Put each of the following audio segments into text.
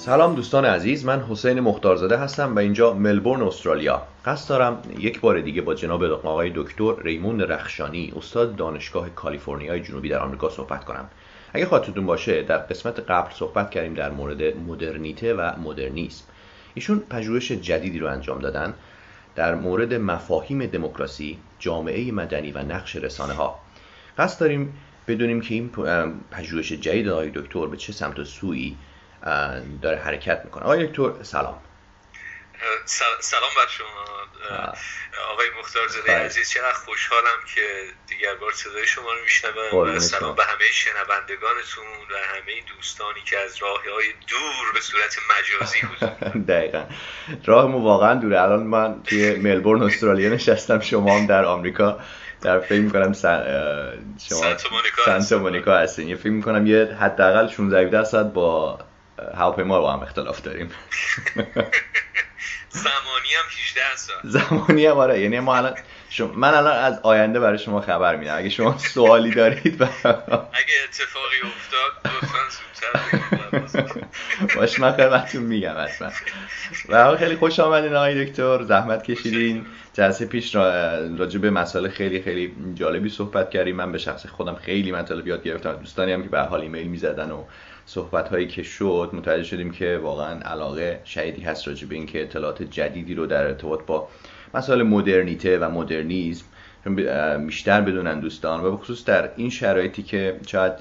سلام دوستان عزیز من حسین مختارزاده هستم و اینجا ملبورن استرالیا. قصد دارم یک بار دیگه با جناب آقای دکتر ریمون رخشانی استاد دانشگاه کالیفرنیای جنوبی در آمریکا صحبت کنم. اگه خاطرتون باشه در قسمت قبل صحبت کردیم در مورد مدرنیته و مدرنیسم. ایشون پژوهش جدیدی رو انجام دادن در مورد مفاهیم دموکراسی جامعه مدنی و نقش رسانه ها قصد داریم بدونیم که این پژوهش جدید آقای دکتر به چه سمت و سویی داره حرکت می‌کنه. آقای دکتر سلام. سلام بر شما. آقای مختار زده عزیز چقدر خوشحالم که دیگر بار صدای شما رو میشنوم سلام به همه شنوندگانتون و همه دوستانی که از راه های دور به صورت مجازی حضور دقیقا. راه مو واقعا دوره. الان من توی ملبورن استرالیا نشستم. شما هم در آمریکا. در فکر می‌کنم سن... شما سانتا مونیکا هستین. یه فکر می‌کنم یه حداقل 16 17 ساعت با هواپیما با هم اختلاف داریم. زمانی هم 18 سال. زمانی هم آره. یعنی ما الان شما من الان از آینده برای شما خبر میدم. اگه شما سوالی دارید اگه اتفاقی افتاد لطفا زودتر باش من خدمتتون میگم اصلا. و خیلی خوش آمدین آقای دکتر. زحمت کشیدین. جلسه پیش راجع به مسائل خیلی خیلی جالبی صحبت کردیم. من به شخص خودم خیلی مطالب یاد گرفتم. دوستانی هم که به حال ایمیل می‌زدن و صحبت هایی که شد متوجه شدیم که واقعا علاقه شدیدی هست راجع به اینکه اطلاعات جدیدی رو در ارتباط با مسائل مدرنیته و مدرنیزم بیشتر بدونن دوستان و بخصوص در این شرایطی که شاید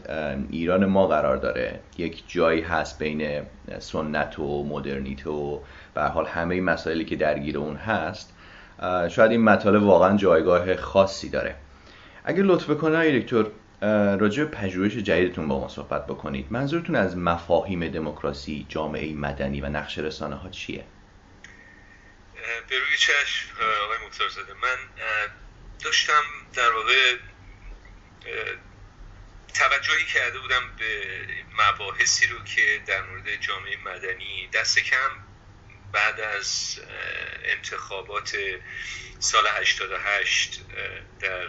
ایران ما قرار داره یک جایی هست بین سنت و مدرنیته و به حال همه مسائلی که درگیر اون هست شاید این مطالب واقعا جایگاه خاصی داره. اگر لطف کنه دکتر راجع به پژوهش جدیدتون با ما صحبت بکنید. منظورتون از مفاهیم دموکراسی جامعه مدنی و نقش رسانه ها چیه؟ به روی چشم آقای زده من داشتم در واقع توجهی کرده بودم به مباحثی رو که در مورد جامعه مدنی دست کم بعد از انتخابات سال 88 در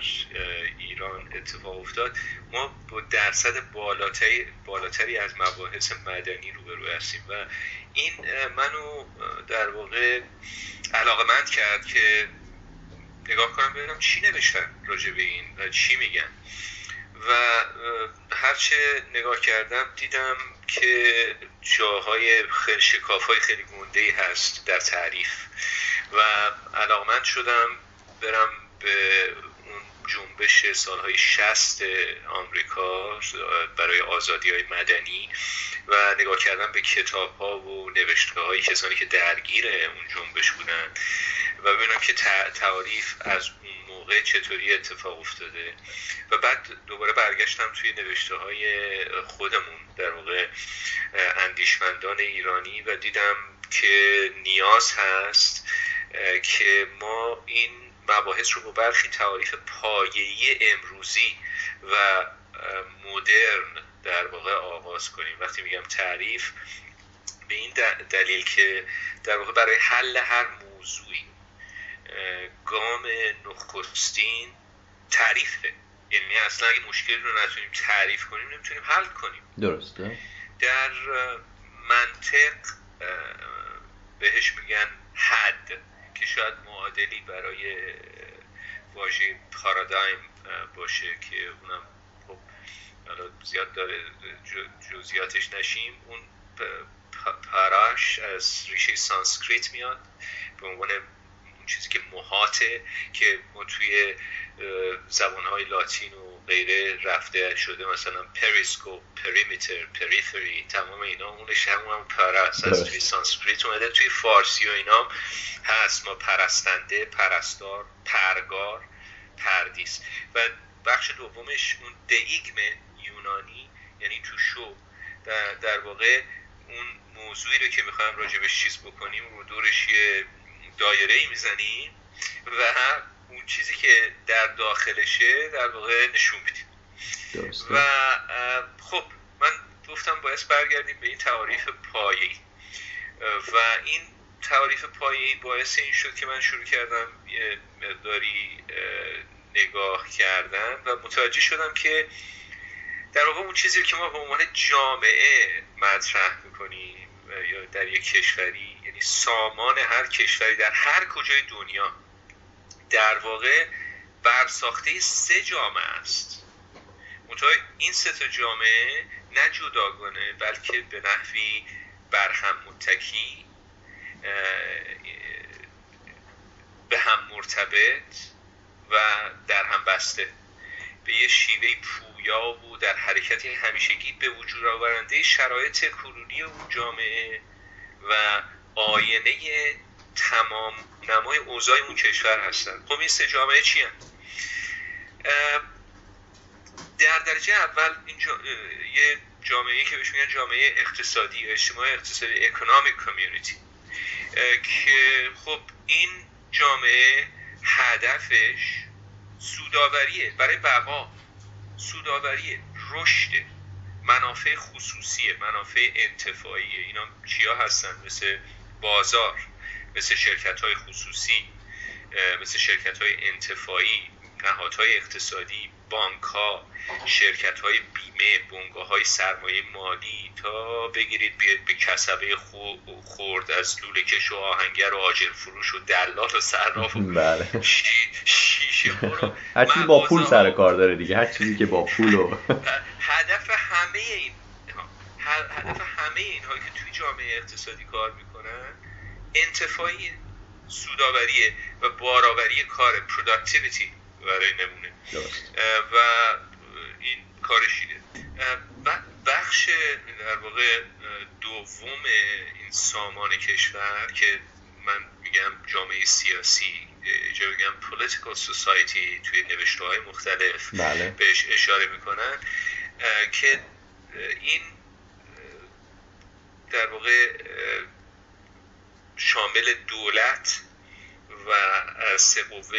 ایران اتفاق افتاد. ما با درصد بالاتری, بالاتری از مباحث مدنی روبرو هستیم و این منو در واقع علاقمند کرد که نگاه کنم ببینم چی نوشتن راجع به این و چی میگن. و هرچه نگاه کردم دیدم که جاهای خیلی شکاف های خیلی گونده هست در تعریف. و علاقمند شدم برم به اون جنبش سالهای شست آمریکا برای آزادی های مدنی و نگاه کردم به کتاب ها و نوشته های کسانی که درگیر اون جنبش بودن و ببینم که تعریف از اون موقع چطوری اتفاق افتاده و بعد دوباره برگشتم توی نوشته های خودمون در واقع اندیشمندان ایرانی و دیدم که نیاز هست که ما این مباحث رو با برخی تعاریف پایه‌ای امروزی و مدرن در واقع آغاز کنیم. وقتی میگم تعریف به این دلیل که در واقع برای حل هر موضوعی گام نخستین تعریفه. یعنی اصلا اگه مشکلی رو نتونیم تعریف کنیم نمی‌تونیم حل کنیم. درسته. در منطق بهش میگن حد که شاید معادلی برای واژه پارادایم باشه که اونم خب زیاد داره جزئیاتش نشیم. اون پراش از ریشه سانسکریت میاد. به عنوان چیزی که محاطه که ما توی زبانهای لاتین و غیره رفته شده مثلا periscope perimeter periphery تمام اینا اونش همون هم پرست از توی سانسکریت اومده توی فارسی و اینا هست. ما پرستنده پرستار پرگار پردیس. و بخش دومش اون دیگم یونانی یعنی تو شو. در, در واقع اون موضوعی رو که می‌خوایم راجبش چیز بکنیم رو دورش یه دایره ای می‌زنیم و اون چیزی که در داخلشه در واقع نشون میدیم و خب من گفتم باید برگردیم به این تعاریف پایه‌ای. و این تعاریف پایه‌ای باعث این شد که من شروع کردم یه مقداری نگاه کردم و متوجه شدم که در واقع اون چیزی که ما به عنوان جامعه مطرح می‌کنیم یا در یک کشوری سامان هر کشوری در هر کجای دنیا در واقع برساخته سه جامعه است. منتها این سه تا جامعه نه جداگانه بلکه به نحوی برهم متکی به هم مرتبط و در هم بسته. به یه شیوه پویا و در حرکت همیشگی به وجود آورنده شرایط کنونی اون جامعه و آینه تمام نمای اوضاع اون کشور هستن. خب این سه جامعه چی هم؟ در درجه اول این یه جامعه که بهش میگن جامعه اقتصادی یا اجتماعی اقتصادی اکونومیک کامیونیتی که خب این جامعه هدفش سوداوریه برای بقا سوداوریه رشد منافع خصوصی منافع انتفاعیه. اینا چیا هستن؟ مثل بازار مثل شرکت های خصوصی مثل شرکت های انتفاعی نهادهای اقتصادی بانک ها شرکت های بیمه بنگاه های سرمایه مالی تا بگیرید بیاد به کسبه خورد از لوله کش و آهنگر و آجر فروش و دلال و صراف و بله. شیشه هر چیزی با پول سر کار داره دیگه هر چیزی که با پول و هدف همه اینها که توی جامعه اقتصادی کار می‌کنن انتفاعی سوداوریه و بارآوری کار پروداکتیویتی برای نمونه. و این کارشیده بخش در واقع دوم این سامان کشور که من میگم جامعه سیاسی جا بگم political society توی نوشته های مختلف بله. بهش اشاره می‌کنن که این در واقع شامل دولت و سه قوه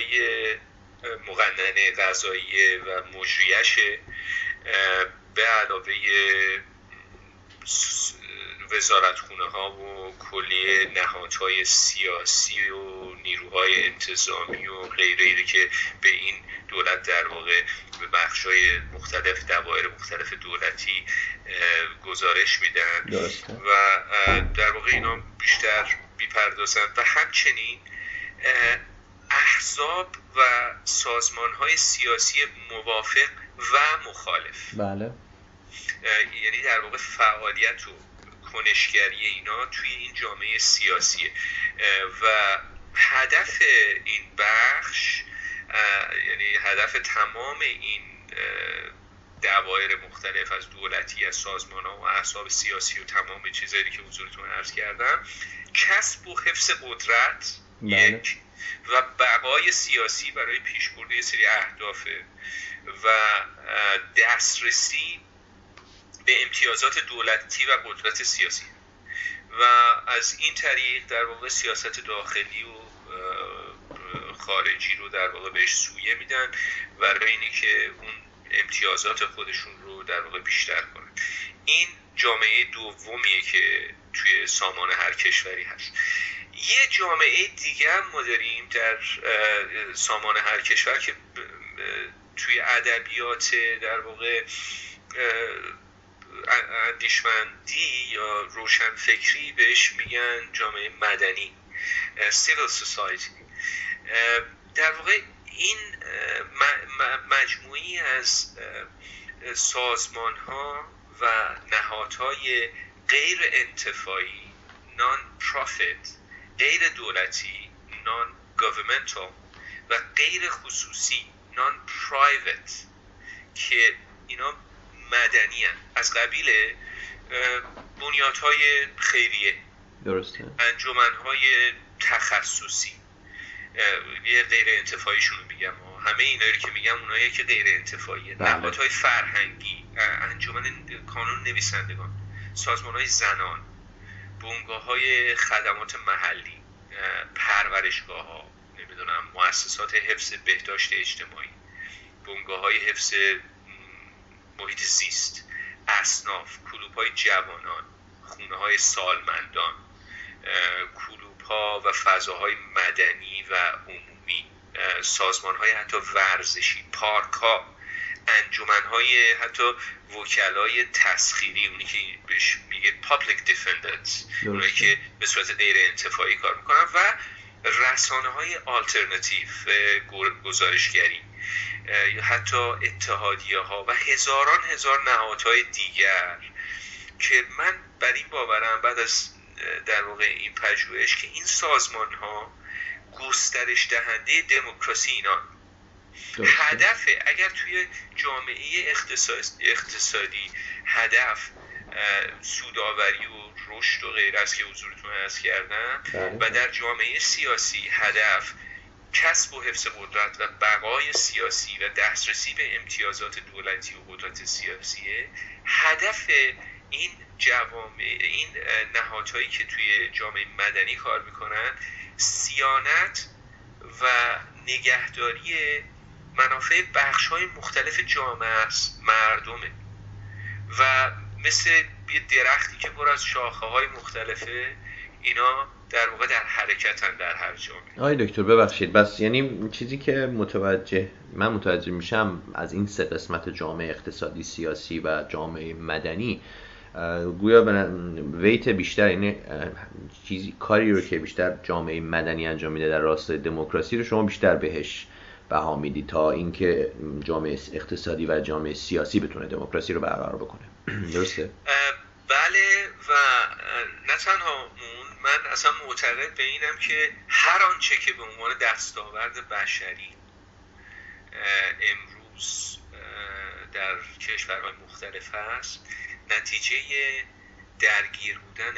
مقننه غذایی و مجریش به علاوه وزارتخونه ها و کلیه نهادهای سیاسی و نیروهای انتظامی و غیره که به این دولت در واقع به بخشای مختلف دوایر مختلف دولتی گزارش میدن. و در واقع اینا بیشتر بیپردازن و همچنین احزاب و سازمان های سیاسی موافق و مخالف. بله. یعنی در واقع فعالیت و کنشگری اینا توی این جامعه سیاسیه و هدف این بخش یعنی هدف تمام این دوایر مختلف از دولتی از سازمان ها و احزاب سیاسی و تمام چیزایی که حضورتون عرض کردم کسب و حفظ قدرت بله. یک و بقای سیاسی برای پیشبرد یه سری اهدافه و دسترسی به امتیازات دولتی و قدرت سیاسی. و از این طریق در واقع سیاست داخلی و خارجی رو در واقع بهش سویه میدن برای اینی که اون امتیازات خودشون رو در واقع بیشتر کنن. این جامعه دومیه که توی سامان هر کشوری هست. یه جامعه دیگه هم ما داریم در سامان هر کشور که توی ادبیات در واقع اندیشمندی یا روشنفکری بهش میگن جامعه مدنی civil society. در واقع این مجموعی از سازمان ها و نهادهای غیر انتفاعی نان پروفیت غیر دولتی نان گوورمنتال و غیر خصوصی نان پرایوت که اینا مدنی هن. از قبیل بنیادهای خیریه. درسته. انجمنهای تخصصی. یه غیر انتفاعیشون رو میگم. همه اینا که میگم اونایی که غیر انتفاعیه. بله. نهادهای فرهنگی انجمن کانون نویسندگان سازمان های زنان بونگاه های خدمات محلی پرورشگاه ها نمی‌دونم مؤسسات حفظ بهداشت اجتماعی بونگاه های حفظ محیط زیست اصناف کلوب های جوانان خونه های سالمندان کلوب ها و فضاهای مدنی و عمومی سازمان های حتی ورزشی پارک ها انجمنهای حتی وکلای تسخیری اونی که بهش میگه public defendants اونایی که به صورت غیر انتفاعی کار می‌کنن و رسانه های آلترناتیو گزارشگری. یا حتی اتحادیه ها و هزاران هزار نهادهای دیگر که من بر این باورم بعد از در واقع این پژوهش که این سازمان ها گسترش دهنده دموکراسی اینا هدفه اگر توی جامعه اقتصادی هدف سوداوری و رشد و غیر از که حضورتون ارز کردم بله. و در جامعه سیاسی هدف کسب و حفظ قدرت و بقای سیاسی و دسترسی به امتیازات دولتی و قدرت سیاسیه هدف این جوامع این نهادهایی که توی جامعه مدنی کار می‌کنن سیانت و نگهداری منافع بخش های مختلف جامعه است مردمه. و مثل یه درختی که پر از شاخه های مختلفه اینا در واقع در حرکتن در هر جامعه. آقای دکتر ببخشید. بس یعنی چیزی که متوجه من متوجه میشم از این سه قسمت جامعه اقتصادی سیاسی و جامعه مدنی گویا به ویت بیشتر یعنی چیزی کاری رو که بیشتر جامعه مدنی انجام میده در راستای دموکراسی رو شما بیشتر بهش بها میدی تا اینکه جامعه اقتصادی و جامعه سیاسی بتونه دموکراسی رو برقرار بکنه. درسته؟ بله و نه تنها من اصلا معتقد به اینم که هر آنچه که به عنوان دستاورد بشری امروز در کشورهای مختلف هست نتیجه درگیر بودن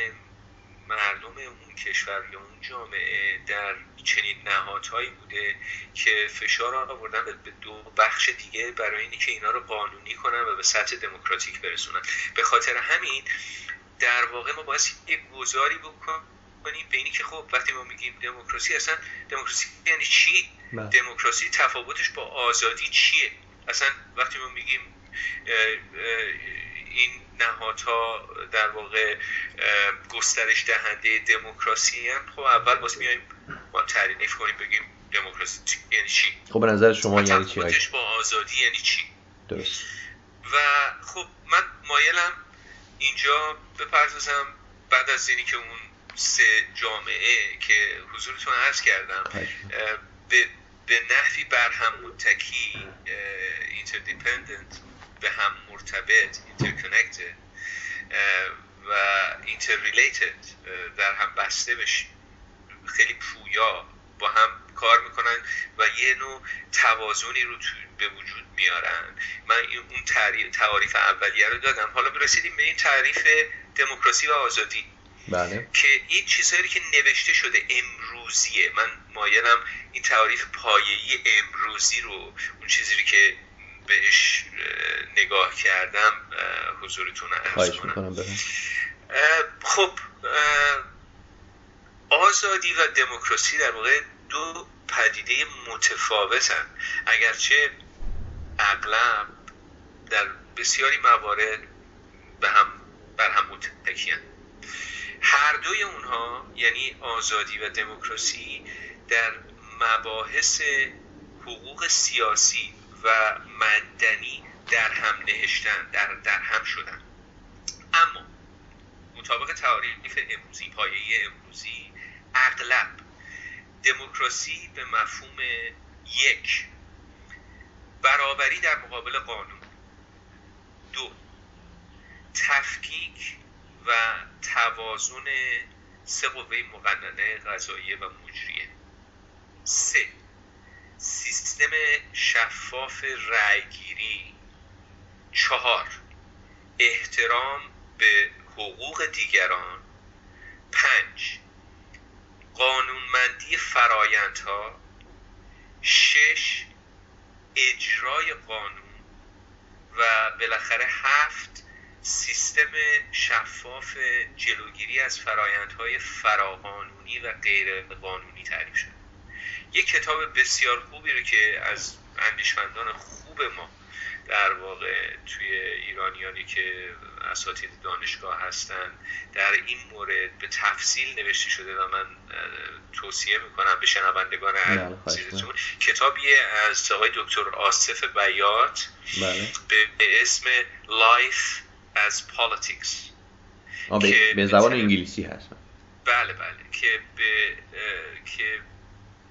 مردم اون کشور یا اون جامعه در چنین نهادهایی بوده که فشار آوردن به دو بخش دیگه برای اینکه اینا رو قانونی کنن و به سطح دموکراتیک برسونن. به خاطر همین در واقع ما باید یک گذاری بکنیم به اینی که خب وقتی ما میگیم دموکراسی اصلا دموکراسی یعنی چی؟ بله. دموکراسی تفاوتش با آزادی چیه؟ اصلا وقتی ما میگیم این نهادها در واقع گسترش دهنده دموکراسی هم خب اول واسه میایم ما تعریف کنیم بگیم دموکراسی یعنی چی؟ خب به نظر شما یعنی چی؟ با آزادی یعنی چی؟ درست. و خب من مایلم اینجا بپردازم بعد از اینی که اون سه جامعه که حضورتون عرض کردم به به نحوی بر هم متکی interdependent به هم مرتبط interconnected و interrelated در هم بسته بشیم. خیلی پویا. با هم کار می‌کنن و یه نوع توازنی رو به وجود میارن. من اون تعریف اولیه رو دادم. حالا برسیدیم به این تعریف دموکراسی و آزادی. بله. که این چیزهایی که نوشته شده امروزیه. من مایلم این تعریف پایه‌ای امروزی رو اون چیزی که بهش نگاه کردم حضورتون ارز کنم. خب آزادی و دموکراسی در واقع دو پدیده متفاوتن. اگرچه اغلب در بسیاری موارد به هم بر هم متکیان هر دوی اونها یعنی آزادی و دموکراسی در مباحث حقوق سیاسی و مدنی در هم نهشتن در, در هم شدن اما مطابق تعریف امروزی پایه امروزی اغلب دموکراسی به مفهوم یک. برابری در مقابل قانون. دو. تفکیک و توازن سه قوه مقننه غذاییه و مجریه. سه. سیستم شفاف رأیگیری. چهار. احترام به حقوق دیگران. پنج. قانونمندی فرایندها شش اجرای قانون و بالاخره هفت سیستم شفاف جلوگیری از فرایندهای فراقانونی و غیر قانونی تعریف شده. یک کتاب بسیار خوبی رو که از اندیشمندان خوب ما در واقع توی ایرانیانی که اساتید دانشگاه هستن در این مورد به تفصیل نوشته شده و من توصیه می‌کنم به شنوندگان بله، عزیزتون. کتابی از آقای دکتر آصف بیات بله. به اسم Life as Politics. به, به زبان انگلیسی هست. بله بله. که به که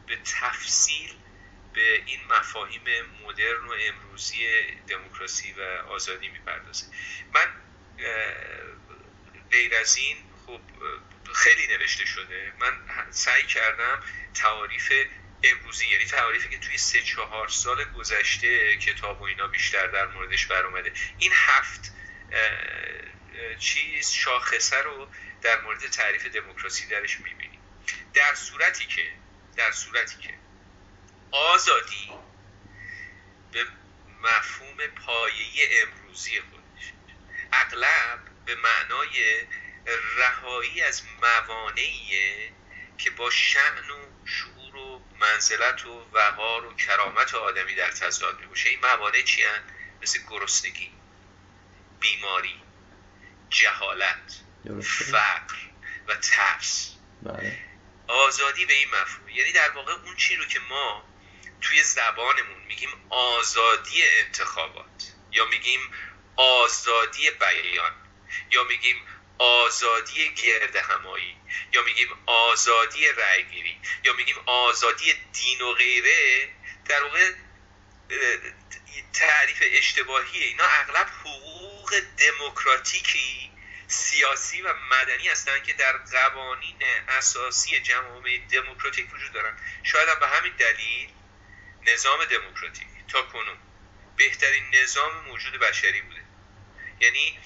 به تفصیل به این مفاهیم مدرن و امروزی دموکراسی و آزادی می‌پردازه. من غیر از این خب خیلی نوشته شده. من سعی کردم تعاریف امروزی یعنی تعاریفی که توی سه چهار سال گذشته کتاب و اینا بیشتر در موردش بر اومده این هفت چیز شاخصه رو در مورد تعریف دموکراسی درش می‌بینیم. در صورتی که در صورتی که آزادی به مفهوم پایه امروزی خودش. اغلب به معنای رهایی از موانعیه که با شعن و شعور و منزلت و وقار و کرامت آدمی در تضاد می‌باشه. این موانع چی مثل گرسنگی بیماری جهالت فقر و ترس. بله. آزادی به این مفهوم. یعنی در واقع اون چی رو که ما توی زبانمون میگیم آزادی انتخابات یا میگیم آزادی بیان یا میگیم آزادی گرد همایی یا میگیم آزادی رأیگیری یا میگیم آزادی دین و غیره در واقع تعریف اشتباهیه اینا اغلب حقوق دموکراتیکی سیاسی و مدنی هستند که در قوانین اساسی جامعه دموکراتیک وجود دارن. شاید هم به همین دلیل نظام دموکراتیک. تا کنون. بهترین نظام موجود بشری بوده. یعنی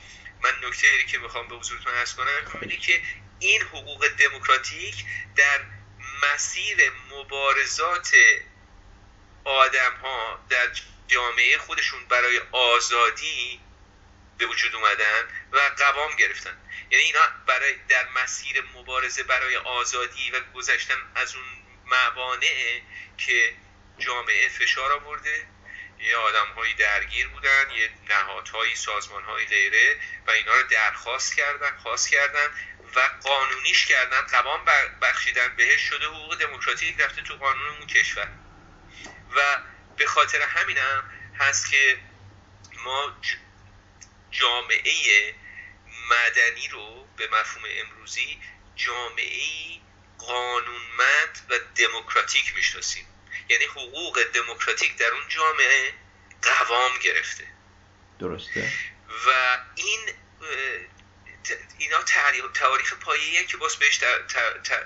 من نکته ای که می‌خوام به حضورتون ارز کنم اینه که این حقوق دموکراتیک در مسیر مبارزات آدم ها در جامعه خودشون برای آزادی به وجود اومدن و قوام گرفتن. یعنی اینا برای در مسیر مبارزه برای آزادی و گذشتن از اون موانع که جامعه فشار آورده. یه آدم هایی درگیر بودن یه نهادهایی سازمان های غیره و اینا رو درخواست کردن خواست کردن و قانونیش کردن. قوام بخشیدن بهش شده حقوق دموکراتیک رفته تو قانون اون کشور. و به خاطر همینم هست که ما جامعه مدنی رو به مفهوم امروزی جامعه قانونمند و دموکراتیک می‌شناسیم. یعنی حقوق دموکراتیک در اون جامعه قوام گرفته. درسته. و این اینا تعریف پایه‌ایه که باز بهش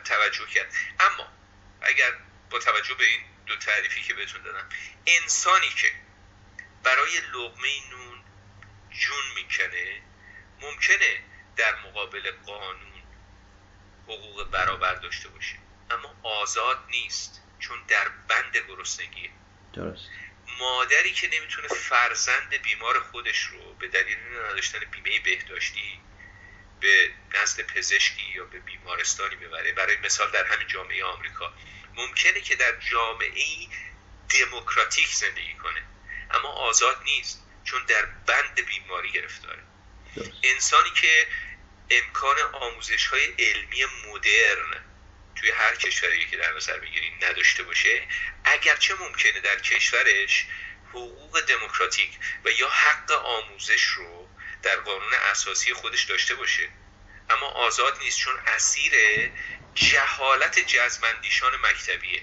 توجه کرد. اما اگر با توجه به این دو تعریفی که بهتون دادم انسانی که برای لغمه نون جون می‌کنه ممکنه در مقابل قانون حقوق برابر داشته باشه. اما آزاد نیست. چون در بند گرسنگیه درست. مادری که نمی‌تونه فرزند بیمار خودش رو به دلیل نداشتن بیمه بهداشتی به نزد پزشکی یا به بیمارستانی ببره برای مثال در همین جامعه آمریکا. ممکنه که در جامعه دموکراتیک زندگی کنه اما آزاد نیست چون در بند بیماری گرفتاره. انسانی که امکان آموزش های علمی مدرن توی هر کشوری که در نظر بگیریم نداشته باشه اگرچه ممکنه در کشورش حقوق دموکراتیک و یا حق آموزش رو در قانون اساسی خودش داشته باشه. اما آزاد نیست چون اسیر جهالت جزمندیشان مکتبیه.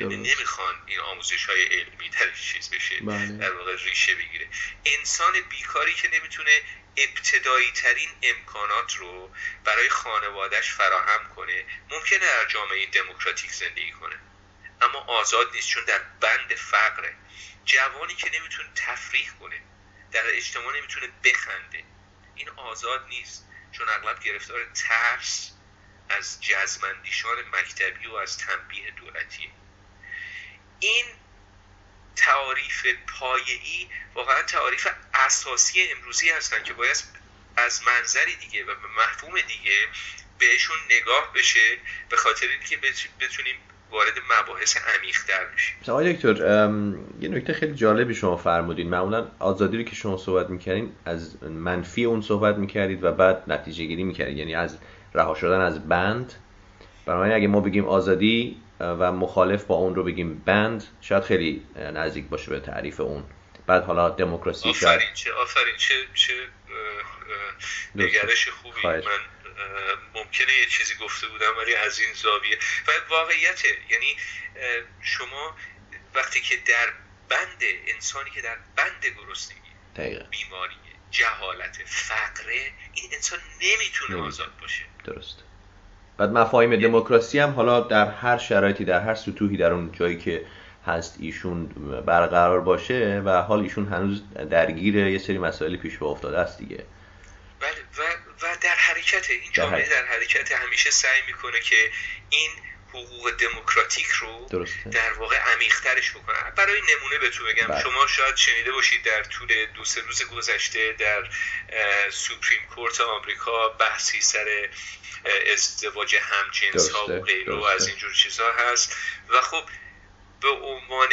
یعنی نمی‌خوان این آموزش های علمی در چیز بشه بله. در واقع ریشه بگیره. انسان بیکاری که نمی‌تونه ابتدایی ترین امکانات رو برای خانوادهش فراهم کنه. ممکنه در جامعه دموکراتیک زندگی کنه. اما آزاد نیست چون در بند فقره. جوانی که نمی‌تونه تفریح کنه در اجتماع نمی‌تونه بخنده. این آزاد نیست چون اغلب گرفتار ترس از جزمندیشان مکتبی و از تنبیه دولتیه. این تعاریف پایه‌ای واقعا تعاریف اساسی امروزی هستن که باید از منظری دیگه و به مفهوم دیگه بهشون نگاه بشه به خاطر اینکه بتونیم وارد مباحث عمیق‌تر میشیم آقای دکتر یه نکته خیلی جالبی شما فرمودین. معمولا آزادی رو که شما صحبت می‌کردین از منفی اون صحبت می‌کردید و بعد نتیجه گیری می‌کردید. یعنی از رها شدن از بند. برای اگه ما بگیم آزادی و مخالف با اون رو بگیم بند شاید خیلی نزدیک باشه به تعریف اون. بعد حالا دموکراسی آفرین چه آفرین چه چه نگرش خوبی. من ممکنه یه چیزی گفته بودم ولی از این زاویه و واقعیته. یعنی شما وقتی که در بند انسانی که در بند گرسنگی بیماری جهالت فقره این انسان نمی‌تونه آزاد باشه. درست بعد مفاهیم دموکراسی هم حالا در هر شرایطی در هر سطوحی در اون جایی که هست ایشون برقرار باشه و حال ایشون هنوز درگیر یه سری مسائلی پیش به افتاده است دیگه بله و, و در حرکت این جامعه در حرکت همیشه سعی می‌کنه که این حقوق دموکراتیک رو درسته. در واقع عمیقترش بکنه برای نمونه به تو بگم بله. شما شاید شنیده باشید در طول دو سه روز گذشته در سوپریم کورت آمریکا بحثی سر ازدواج همجنس ها و غیره و از اینجور چیزها هست. و خب به عنوان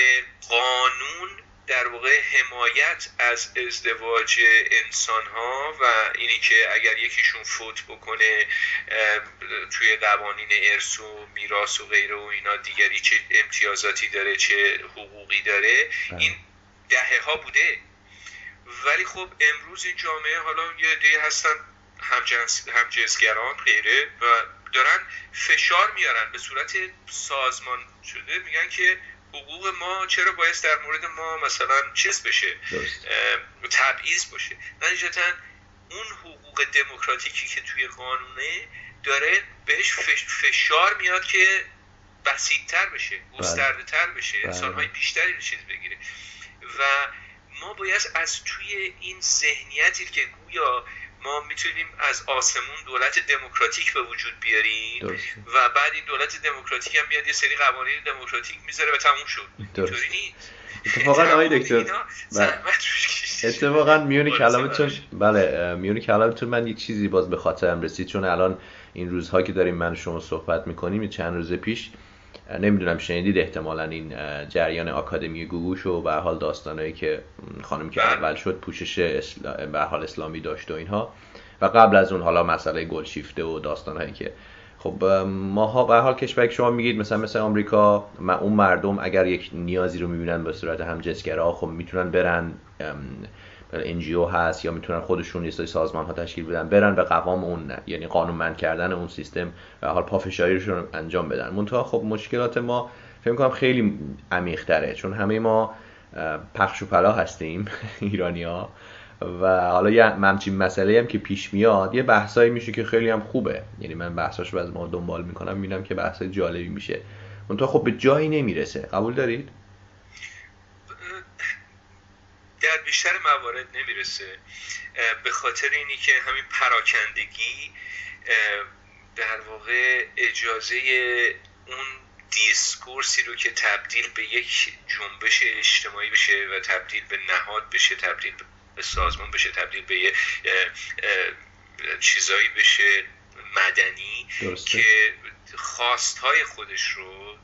قانون در واقع حمایت از ازدواج انسان ها و اینی که اگر یکیشون فوت بکنه توی قوانین ارث و میراث و غیره و اینا دیگری چه امتیازاتی داره چه حقوقی داره بله. این دهه ها بوده. ولی خب امروز این جامعه حالا یه دیگه هستن همجنس همجنسگران غیره و دارن فشار میارن. به صورت سازمان شده میگن که حقوق ما چرا باید در مورد ما مثلا چیز بشه؟ تبعیض باشه. نتیجتا اون حقوق دموکراتیکی که توی قانونه داره بهش فشار میاد که بسیدتر بشه بله. گسترده تر بشه بله. انسانهای بیشتری رو چیز بگیره. و ما باید از توی این ذهنیتی که گویا ما می‌تونیم از آسمون دولت دموکراتیک به وجود بیاریم و بعد این دولت دموکراتیک هم میاد یه سری قوانین دموکراتیک می‌ذاره و تموم شد. اینطوری اتفاقا آقای دکتر بله. اتفاقا میونی کلامتون بله میونی کلامتون من یک چیزی باز به خاطرم رسید چون الان این روزها که داریم من شما صحبت می‌کنیم چند روز پیش نمی‌دونم شنیدید احتمالا این جریان آکادمی گوگوش و به حال داستانهایی که خانم که اول شد پوشش به حال اسلامی داشت و اینها. و قبل از اون حالا مسئله گلشیفته و داستانهایی که خب ماها به حال کشوری که شما میگید مثلا مثل آمریکا اون مردم اگر یک نیازی رو می‌بینن به صورت همجنسگرا خب می‌تونن برن انجیو هست یا می‌تونن خودشون یه سازمان ها تشکیل بدن برن به قوام اون یعنی قانونمند کردن اون سیستم و حال پافشاریشون انجام بدن. منتها خب مشکلات ما فکر کنم خیلی عمیق تره چون همه ما پخش و پلا هستیم ایرانیا و حالا یه همچین مسئله هم که پیش میاد یه بحثایی میشه که خیلی هم خوبه. یعنی من بحثاش رو از ما دنبال می‌کنم می‌بینم که بحثای جالبی میشه. منتها خب به جایی نمی‌رسه. قبول دارید؟ در بیشتر موارد نمی‌رسه به خاطر اینی که همین پراکندگی در واقع اجازه اون دیسکورسی رو که تبدیل به یک جنبش اجتماعی بشه و تبدیل به نهاد بشه تبدیل به سازمان بشه تبدیل به یه چیزایی بشه مدنی که خواستهای خودش رو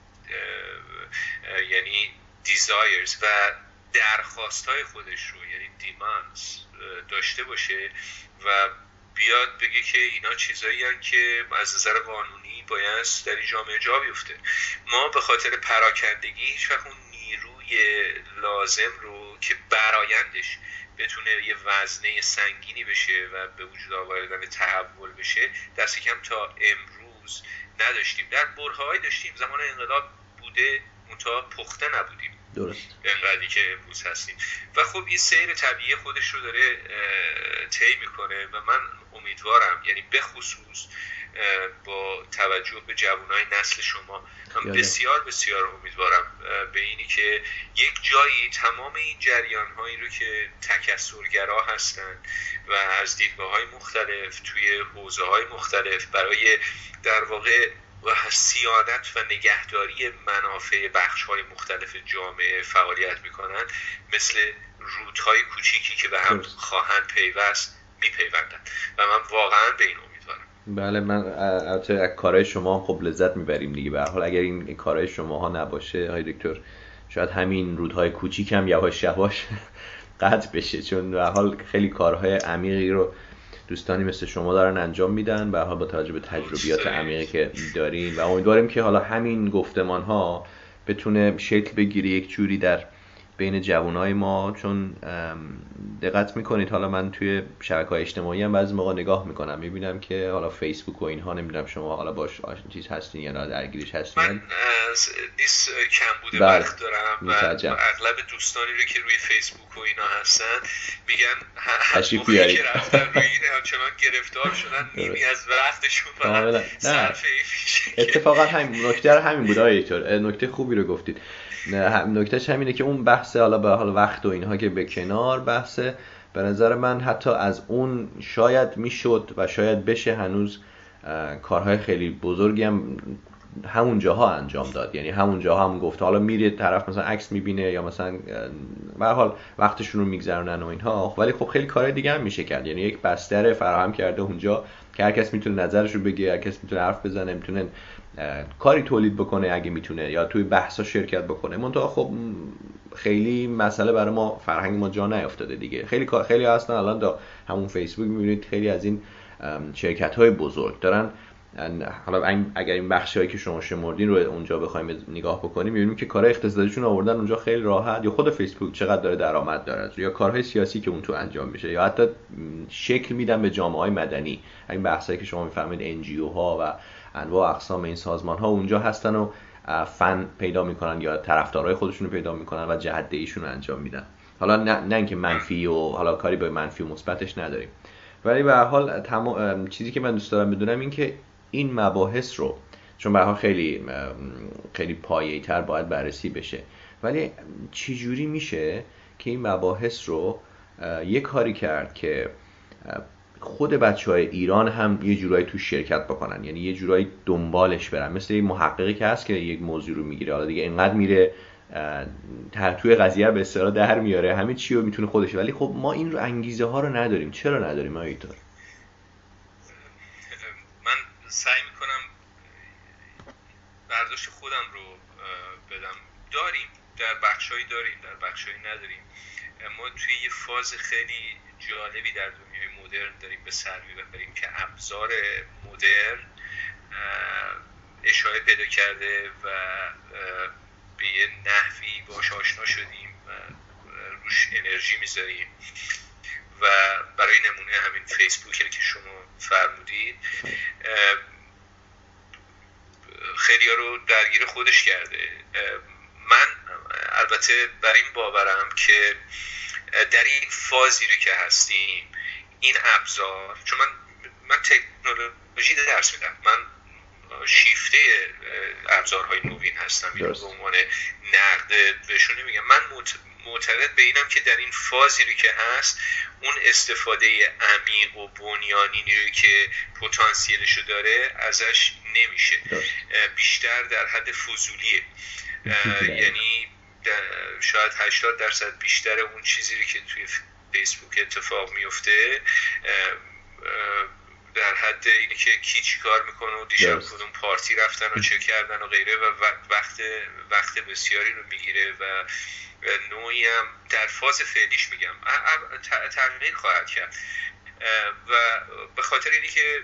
یعنی دیزایرز و درخواست های خودش رو یعنی دیمانس داشته باشه و بیاد بگه که اینا چیزایی هن که از نظر قانونی باید در این جامعه جا بیفته. ما به خاطر پراکندگی هیچ اون نیروی لازم رو که برایندش بتونه یه وزنه سنگینی بشه و به وجود آوردن تحول بشه دست کم تا امروز نداشتیم. در برهایی داشتیم. زمان انقلاب بوده منتها پخته نبودیم. درست. انقدری که امروز هستیم. و خب این سیر طبیعی خودش رو داره طی می‌کنه و من امیدوارم یعنی به خصوص با توجه به جوانای نسل شما من بسیار بسیار امیدوارم به اینی که یک جایی تمام این جریان هایی رو که تکسرگرا هستن و از دیدگاه های مختلف توی حوزه های مختلف برای در واقع و سیادت و نگهداری منافع بخش های مختلف جامعه فعالیت می‌کنن مثل رودهای کوچیکی که به هم خواهند پیوست میپیوندن و من واقعا به این امیدوارم بله من البته از کارهای شما خب لذت می‌بریم دیگه. به حال اگر این کارهای شما ها نباشه های دکتر شاید همین رودهای کوچیک هم یواش یواش قطع بشه. چون به حال خیلی کارهای عمیقی رو دوستانی مثل شما دارن انجام میدن به با توجه به تجربیات عمیقی که دارین و امیدواریم که حالا همین گفتمان ها بتونه شکل بگیره یک جوری در بین جوانای ما چون دقت می‌کنید حالا من توی شبکه های اجتماعی هم بعضی موقع نگاه می‌کنم می‌بینم که حالا فیسبوک و اینها نمی‌دونم شما حالا باش چیز هستین یا نه درگیریش هستین؟ من نیست کم بوده بله. وقت دارم و اغلب دوستانی رو که روی فیسبوک و اینا هستن میگن تشریف بیارید. که رفتن روی این همچنان گرفتار شدن نیمی از وقتشون فقط صرف اتفاقا همین نکته همین بود آیه نکته خوبی رو گفتید. نکتهش همینه که اون بحث حالا به حال وقت و اینها که به کنار بحثه به نظر من حتی از اون شاید می‌شد و شاید بشه هنوز کارهای خیلی بزرگی هم همون جاها انجام داد. یعنی همون جاها هم گفت. حالا میره طرف مثلا عکس می‌بینه یا مثلا به حال وقتشون رو میگذرونن و اینها. ولی خب خیلی کارهای دیگه هم میشه کرد. یعنی یک بستر فراهم کرده اونجا که هر کس می‌تونه نظرش رو بگه هر کس می‌تونه حرف بزنه می‌تونه کاری تولید بکنه اگه می‌تونه یا توی بحثا شرکت بکنه. منتها خب خیلی مسئله برای ما فرهنگ ما جا نیافتاده دیگه. خیلی خیلی هستن. الان دا همون فیسبوک می‌بینید خیلی از این شرکت های بزرگ دارن. حالا اگر این بخشی هایی که شما شمردین رو اونجا بخوایم نگاه بکنیم می‌بینیم که کارهای اقتصادیشون آوردن اونجا خیلی راحت. یا خود فیسبوک چقدر داره درآمد داره یا کارهای سیاسی که اون تو انجام میشه یا حتی شکل میدن به جامعه های مدنی. این بحثایی که شما می‌فهمید NGO ها و انواع اقسام این سازمان ها اونجا هستن و فن پیدا می‌کنن یا طرفدارای خودشون رو پیدا می‌کنن و جهده ایشون رو انجام میدن. حالا نه, نه اینکه منفی و حالا کاری به منفی و مثبتش نداریم. ولی به حال تمام چیزی که من دوست دارم بدونم این که این مباحث رو چون به خیلی خیلی پایه‌ای تر باید بررسی بشه. ولی چجوری میشه که این مباحث رو یه کاری کرد که خود بچه های ایران هم یه جورایی تو شرکت بکنن. یعنی یه جورایی دنبالش برن. مثل یه محققی که هست که یک موضوع رو می‌گیره. حالا دیگه اینقدر میره توی قضیه به اصطلاح در میاره. همه چی رو می‌تونه خودش ولی خب ما این رو انگیزه ها رو نداریم. چرا نداریم آیتور من سعی می‌کنم برداشت خودم رو بدم. داریم. در بخشهایی داریم. در بخشهایی نداریم. ما توی یه فاز خیلی جالبی در دنیای مدرن داریم به سر می‌بریم که ابزار مدرن اشاره پیدا کرده و به یه نحوی باش آشنا شدیم و روش انرژی می‌ذاریم. و برای نمونه همین فیسبوک که شما فرمودید خیلی رو درگیر خودش کرده. البته بر این باورم که در این فازی رو که هستیم این ابزار چون من من تکنولوژی درس میدم. من شیفته ابزارهای نوین هستم. اینو به عنوان نقد بهشون نمیگم. من معتقد به اینم که در این فازی رو که هست اون استفاده عمیق و بنیانینی رو که پتانسیلشو داره ازش نمیشه. بیشتر در حد فضولیه. یعنی شاید 80 درصد بیشتر اون چیزی که توی فیسبوک اتفاق میفته در حد اینه که کی چی کار می‌کنه و دیشب کدوم پارتی رفتن و چه کردن و غیره و وقت وقت بسیاری رو می‌گیره و نوعی هم در فاز فعلیش میگم. تغییر خواهد کرد. و به خاطر اینی که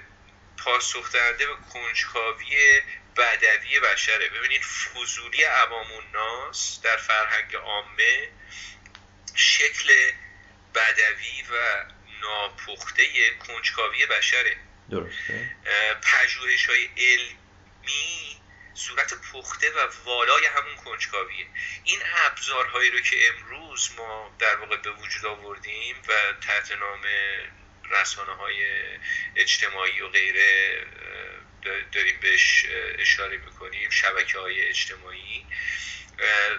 پاسخ دهنده به کنجکاوی بدوی بشره. ببینید فضولی عوام ناس در فرهنگ عامه شکل بدوی و ناپخته کنجکاوی بشره. درسته. پژوهش های علمی صورت پخته و والای همون کنجکاویه. این ابزارهایی رو که امروز ما در واقع به وجود آوردیم و تحت نام رسانه های اجتماعی و غیره داریم بهش اشاره می‌کنیم شبکه های اجتماعی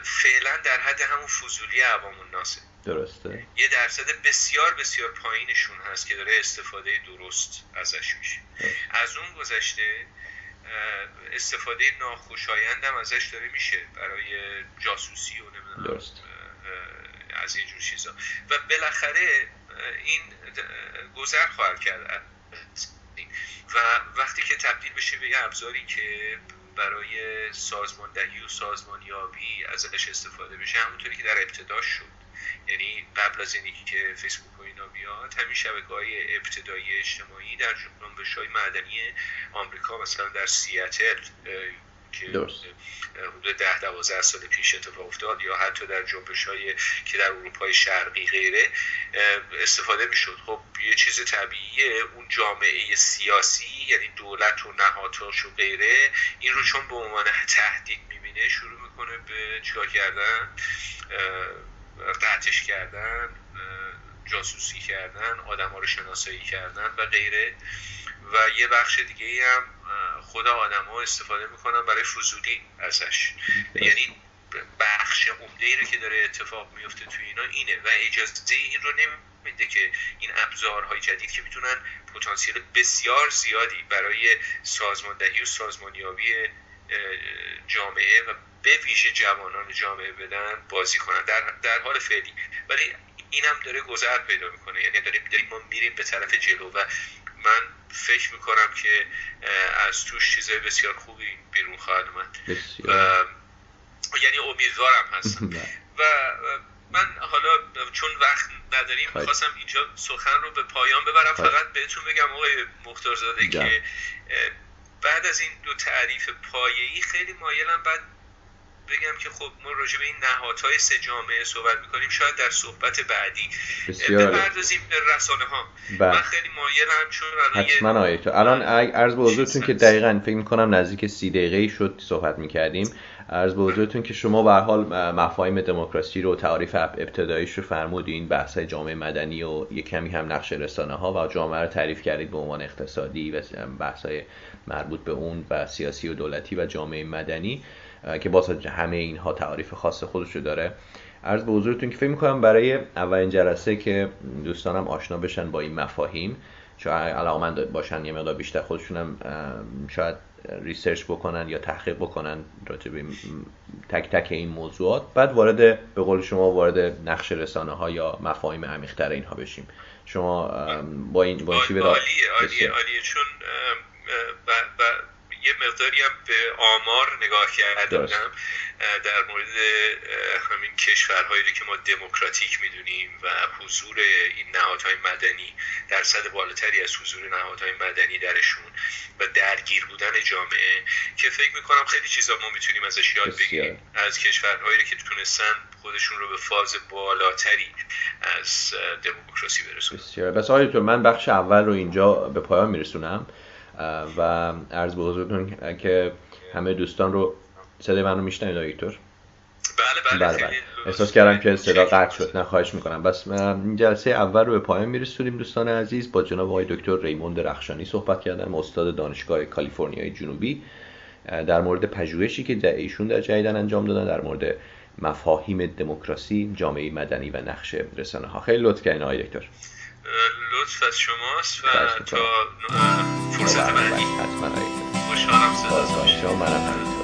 فعلا در حد همون فضولی عوام الناسه درسته. یه درصد بسیار بسیار پایینشون هست که داره استفاده درست ازش میشه. از اون گذشته استفاده ناخوشایند هم ازش داره میشه برای جاسوسی و نمی‌دونم از اینجور چیزا. و بالاخره این گذر خواهد کرد. و وقتی که تبدیل بشه به یه ابزاری که برای سازماندهی و سازمانیابی ازش استفاده بشه همونطوری که در ابتدا شد. یعنی قبل از اینکه که فیسبوک و اینا بیاد همین شبکه های ابتدایی اجتماعی در جنبش های معدنی آمریکا مثلا در سیاتل که حدود ده دوازده سال پیش اتفاق افتاد یا حتی در جنبش های که در اروپای شرقی غیره استفاده می‌شد. خب یه چیز طبیعیه. اون جامعه سیاسی یعنی دولت و نهادهاش و غیره این رو چون به عنوان تهدید می‌بینه شروع می‌کنه به چیکار کردن؟ قطعش کردن جاسوسی کردن آدم ها رو شناسایی کردن و غیره. و یه بخش دیگه هم خود آدم ها استفاده می‌کنن برای فضولی ازش. یعنی بخش عمده ای رو که داره اتفاق میفته توی اینا اینه و اجازه این رو نمیده که این ابزارهای جدید که می‌تونن پتانسیل بسیار زیادی برای سازماندهی و سازمانیابی جامعه و به ویژه جوانان جامعه بدن بازی کنن. در, در حال فعلی. ولی این هم داره گذر پیدا می‌کنه. یعنی داریم ما میریم به طرف جلو و من فکر می‌کنم که از توش چیزای بسیار خوبی بیرون خواهد اومد. یعنی امیدوارم هستم. و من حالا چون وقت نداریم می‌خواستم اینجا سخن رو به پایان ببرم. فقط بهتون بگم آقای مختارزاده که بعد از این دو تعریف پایه‌ای خیلی مایلم. بعد بگم که خب ما راجع به این نهادهای سه جامعه صحبت می‌کنیم شاید در صحبت بعدی. بپردازیم به رسانه ها بله. من خیلی مایلم چون حتما آیتو الان عرض به حضورتون که دقیقا فکر می‌کنم نزدیک سی دقیقه شد صحبت می‌کردیم. عرض به حضورتون که شما به حال مفاهیم دموکراسی رو تعریف ابتداییش رو فرمودین بحث جامعه مدنی و یک کمی هم نقش رسانه ها و جامعه رو تعریف کردید به عنوان اقتصادی و بحث مربوط به اون و سیاسی و دولتی و جامعه مدنی. که باز همه اینها تعریف خاص خودشو داره. عرض به حضورتون که فکر می‌کنم برای اولین جلسه که دوستانم آشنا بشن با این مفاهیم شاید علاقمند باشن یه مقدار بیشتر خودشونم شاید ریسرچ بکنن یا تحقیق بکنن راجع به تک تک این موضوعات. بعد وارد به قول شما وارد نقش رسانه ها یا مفاهیم عمیق‌تر اینها بشیم. شما با این با این عالیه عالیه عالیه چون یه مقداری هم به آمار نگاه کرده بودم در مورد همین کشورهایی که ما دموکراتیک می‌دونیم و حضور این نهادهای مدنی درصد بالاتری از حضور نهادهای مدنی درشون و درگیر بودن جامعه که فکر می‌کنم خیلی چیزا ما می‌تونیم ازش یاد بگیریم. از کشورهایی که تونستن خودشون رو به فاز بالاتری از دموکراسی برسونن. بسیار. بس آقای من بخش اول رو اینجا به پایان میرسونم. و عرض به حضورتون که همه دوستان رو صدای من رو میشنوید دکتر بله بله, بله, بله. احساس کردم که صدا قطع شد. نه خواهش می‌کنم. بس این جلسه اول رو به پایان میرسونیم دوستان عزیز. با جناب آقای دکتر ریموند رخشانی صحبت کردم استاد دانشگاه کالیفرنیای جنوبی در مورد پژوهشی که در ایشون در جدیدن انجام دادن در مورد مفاهیم دموکراسی جامعه مدنی و نقش رسانه ها خیلی لطف کردین آقای دکتر. لطف از شماست و تا فرصت بعدی. خوشحالم صدا شما منم